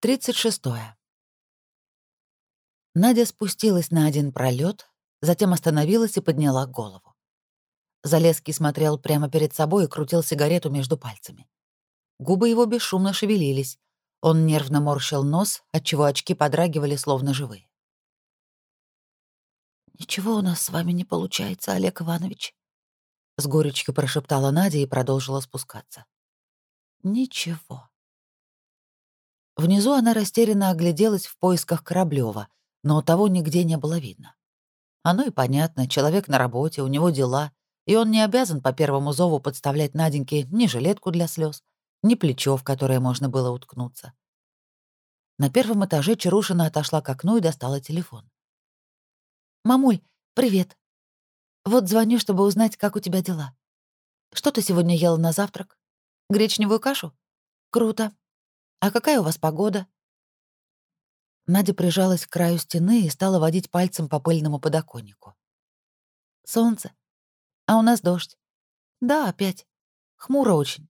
36. Надя спустилась на один пролет, затем остановилась и подняла голову. Залеский смотрел прямо перед собой и крутил сигарету между пальцами. Губы его бесшумно шевелились. Он нервно морщил нос, отчего очки подрагивали, словно живые. «Ничего у нас с вами не получается, Олег Иванович», — с горечью прошептала Надя и продолжила спускаться. «Ничего». Внизу она растерянно огляделась в поисках Кораблёва, но того нигде не было видно. Оно и понятно, человек на работе, у него дела, и он не обязан по первому зову подставлять Наденьке ни жилетку для слез, ни плечо, в которое можно было уткнуться. На первом этаже Чарушина отошла к окну и достала телефон. «Мамуль, привет. Вот звоню, чтобы узнать, как у тебя дела. Что ты сегодня ела на завтрак? Гречневую кашу? Круто. А какая у вас погода?» Надя прижалась к краю стены и стала водить пальцем по пыльному подоконнику. «Солнце. А у нас дождь. Да, опять. Хмуро очень.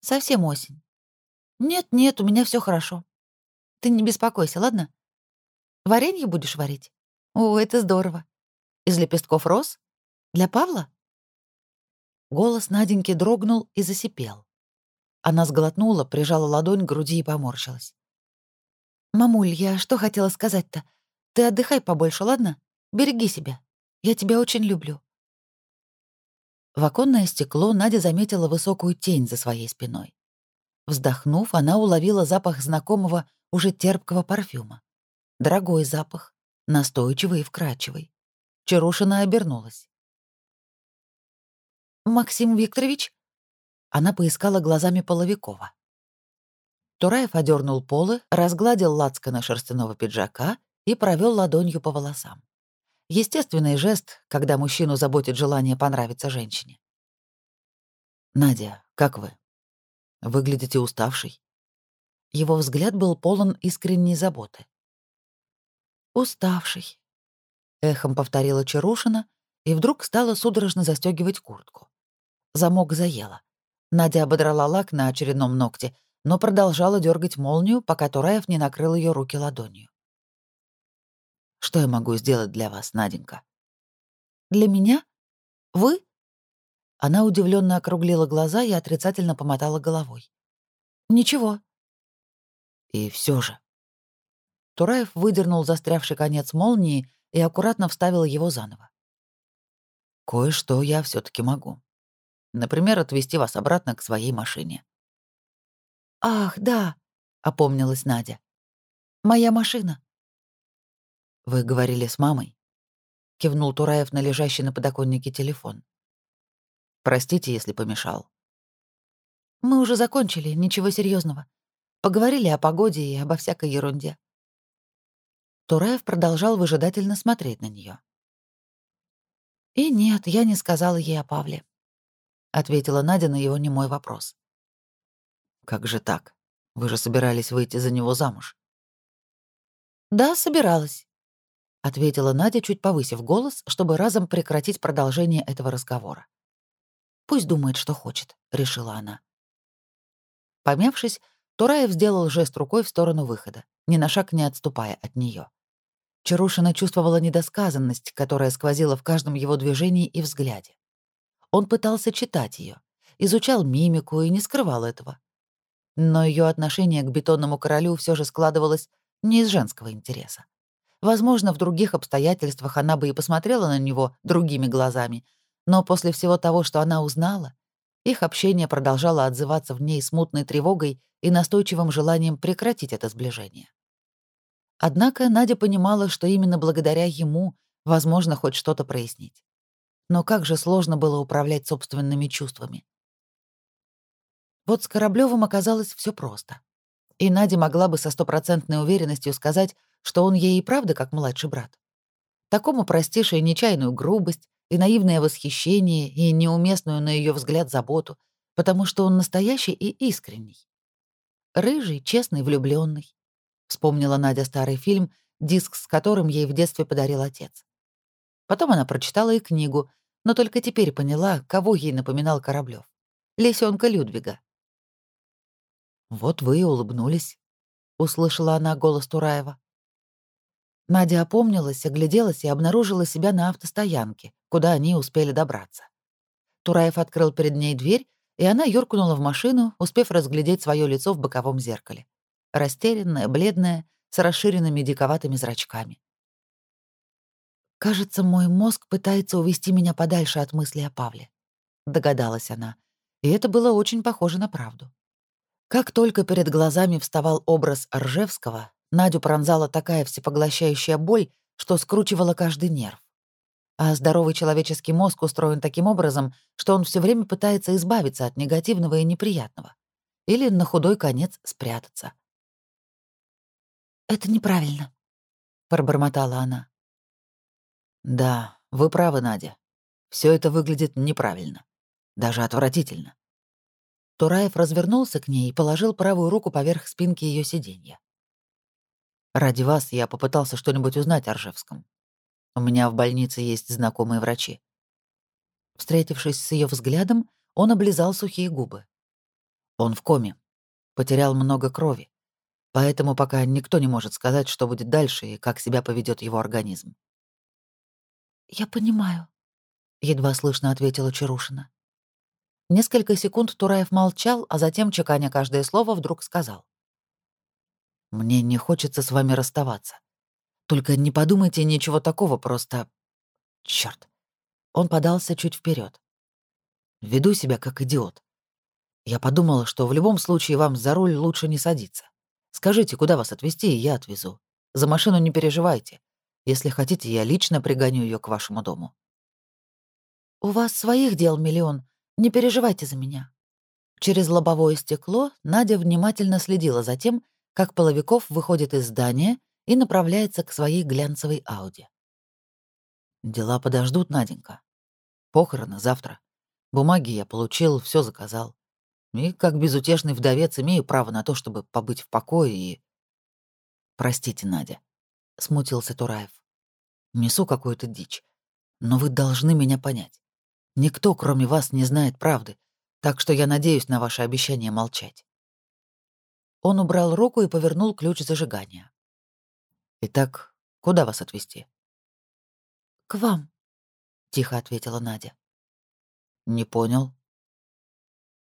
Совсем осень. Нет-нет, у меня все хорошо. Ты не беспокойся, ладно? Варенье будешь варить? О, это здорово. Из лепестков роз? Для Павла? Голос Наденьки дрогнул и засипел. Она сглотнула, прижала ладонь к груди и поморщилась. «Мамуль, я что хотела сказать-то? Ты отдыхай побольше, ладно? Береги себя. Я тебя очень люблю». В оконное стекло Надя заметила высокую тень за своей спиной. Вздохнув, она уловила запах знакомого, уже терпкого парфюма. Дорогой запах, настойчивый и вкрадчивый. Чарушина обернулась. «Максим Викторович?» Она поискала глазами Половикова. Тураев одернул полы, разгладил лацкана шерстяного пиджака и провел ладонью по волосам. Естественный жест, когда мужчину заботит желание понравиться женщине. «Надя, как вы? Выглядите уставшей». Его взгляд был полон искренней заботы. «Уставший», — эхом повторила Чарушина и вдруг стала судорожно застегивать куртку. Замок заела. Надя ободрала лак на очередном ногте, но продолжала дергать молнию, пока Тураев не накрыл ее руки ладонью. «Что я могу сделать для вас, Наденька?» «Для меня? Вы?» Она удивленно округлила глаза и отрицательно помотала головой. «Ничего». «И все же». Тураев выдернул застрявший конец молнии и аккуратно вставил его заново. «Кое-что я все таки могу. Например, отвезти вас обратно к своей машине». «Ах, да», — опомнилась Надя. «Моя машина». «Вы говорили с мамой?» — кивнул Тураев на лежащий на подоконнике телефон. «Простите, если помешал». «Мы уже закончили, ничего серьезного. Поговорили о погоде и обо всякой ерунде». Тураев продолжал выжидательно смотреть на нее. «И нет, я не сказала ей о Павле ответила Надя на его немой вопрос. Как же так? Вы же собирались выйти за него замуж. Да, собиралась, ответила Надя, чуть повысив голос, чтобы разом прекратить продолжение этого разговора. Пусть думает, что хочет, решила она. Помявшись, Тураев сделал жест рукой в сторону выхода, ни на шаг не отступая от нее. Чарушина чувствовала недосказанность, которая сквозила в каждом его движении и взгляде. Он пытался читать ее, изучал мимику и не скрывал этого. Но ее отношение к бетонному королю все же складывалось не из женского интереса. Возможно, в других обстоятельствах она бы и посмотрела на него другими глазами, но после всего того, что она узнала, их общение продолжало отзываться в ней смутной тревогой и настойчивым желанием прекратить это сближение. Однако Надя понимала, что именно благодаря ему возможно хоть что-то прояснить но как же сложно было управлять собственными чувствами. Вот с Кораблёвым оказалось все просто. И Надя могла бы со стопроцентной уверенностью сказать, что он ей и правда как младший брат. Такому простишь нечаянную грубость, и наивное восхищение, и неуместную, на ее взгляд, заботу, потому что он настоящий и искренний. Рыжий, честный, влюбленный. Вспомнила Надя старый фильм, диск с которым ей в детстве подарил отец. Потом она прочитала и книгу, но только теперь поняла, кого ей напоминал Кораблёв. Лисёнка Людвига. «Вот вы и улыбнулись», — услышала она голос Тураева. Надя опомнилась, огляделась и обнаружила себя на автостоянке, куда они успели добраться. Тураев открыл перед ней дверь, и она юркнула в машину, успев разглядеть свое лицо в боковом зеркале. Растерянная, бледная, с расширенными диковатыми зрачками. «Кажется, мой мозг пытается увести меня подальше от мысли о Павле», — догадалась она, и это было очень похоже на правду. Как только перед глазами вставал образ Ржевского, Надю пронзала такая всепоглощающая боль, что скручивала каждый нерв. А здоровый человеческий мозг устроен таким образом, что он все время пытается избавиться от негативного и неприятного. Или на худой конец спрятаться. «Это неправильно», — пробормотала она. «Да, вы правы, Надя. Все это выглядит неправильно. Даже отвратительно. Тураев развернулся к ней и положил правую руку поверх спинки ее сиденья. «Ради вас я попытался что-нибудь узнать о Ржевском. У меня в больнице есть знакомые врачи». Встретившись с ее взглядом, он облизал сухие губы. Он в коме. Потерял много крови. Поэтому пока никто не может сказать, что будет дальше и как себя поведет его организм. «Я понимаю», — едва слышно ответила Чарушина. Несколько секунд Тураев молчал, а затем, чеканя каждое слово, вдруг сказал. «Мне не хочется с вами расставаться. Только не подумайте ничего такого, просто... Чёрт!» Он подался чуть вперед. «Веду себя как идиот. Я подумала, что в любом случае вам за руль лучше не садиться. Скажите, куда вас отвезти, и я отвезу. За машину не переживайте. Если хотите, я лично пригоню ее к вашему дому». «У вас своих дел миллион», не переживайте за меня». Через лобовое стекло Надя внимательно следила за тем, как Половиков выходит из здания и направляется к своей глянцевой Ауди. «Дела подождут, Наденька. Похороны завтра. Бумаги я получил, все заказал. И как безутешный вдовец имею право на то, чтобы побыть в покое и... Простите, Надя, — смутился Тураев. Несу какую-то дичь. Но вы должны меня понять. Никто, кроме вас, не знает правды, так что я надеюсь на ваше обещание молчать». Он убрал руку и повернул ключ зажигания. «Итак, куда вас отвезти?» «К вам», — тихо ответила Надя. «Не понял».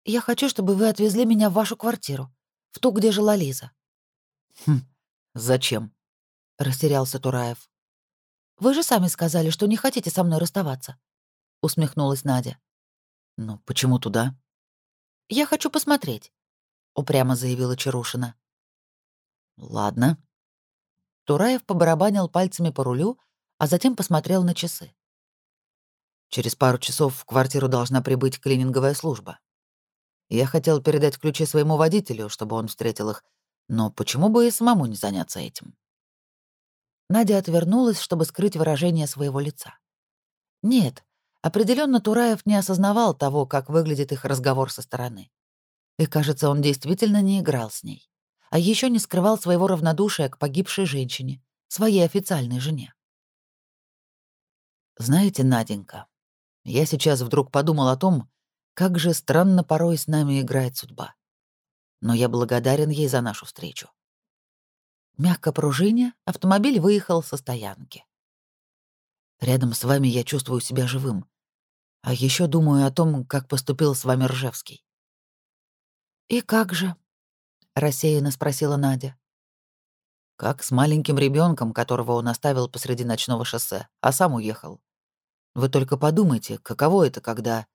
«Я хочу, чтобы вы отвезли меня в вашу квартиру, в ту, где жила Лиза». «Хм, зачем?» — растерялся Тураев. «Вы же сами сказали, что не хотите со мной расставаться. — усмехнулась Надя. «Ну, почему туда?» «Я хочу посмотреть», — упрямо заявила Чарушина. «Ладно». Тураев побарабанил пальцами по рулю, а затем посмотрел на часы. «Через пару часов в квартиру должна прибыть клининговая служба. Я хотел передать ключи своему водителю, чтобы он встретил их, но почему бы и самому не заняться этим?» Надя отвернулась, чтобы скрыть выражение своего лица. Нет, Определенно Тураев не осознавал того, как выглядит их разговор со стороны. И, кажется, он действительно не играл с ней. А еще не скрывал своего равнодушия к погибшей женщине, своей официальной жене. «Знаете, Наденька, я сейчас вдруг подумал о том, как же странно порой с нами играет судьба. Но я благодарен ей за нашу встречу». Мягко пружиня, автомобиль выехал со стоянки. Рядом с вами я чувствую себя живым. А еще думаю о том, как поступил с вами Ржевский. «И как же?» — рассеянно спросила Надя. «Как с маленьким ребенком, которого он оставил посреди ночного шоссе, а сам уехал. Вы только подумайте, каково это, когда...»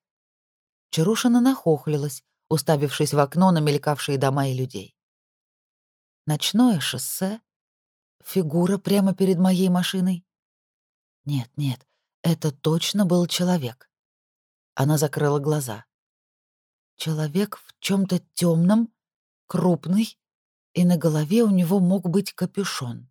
Чарушина нахохлилась, уставившись в окно на мелькавшие дома и людей. «Ночное шоссе? Фигура прямо перед моей машиной? Нет, нет, это точно был человек. Она закрыла глаза. Человек в чем то темном, крупный, и на голове у него мог быть капюшон.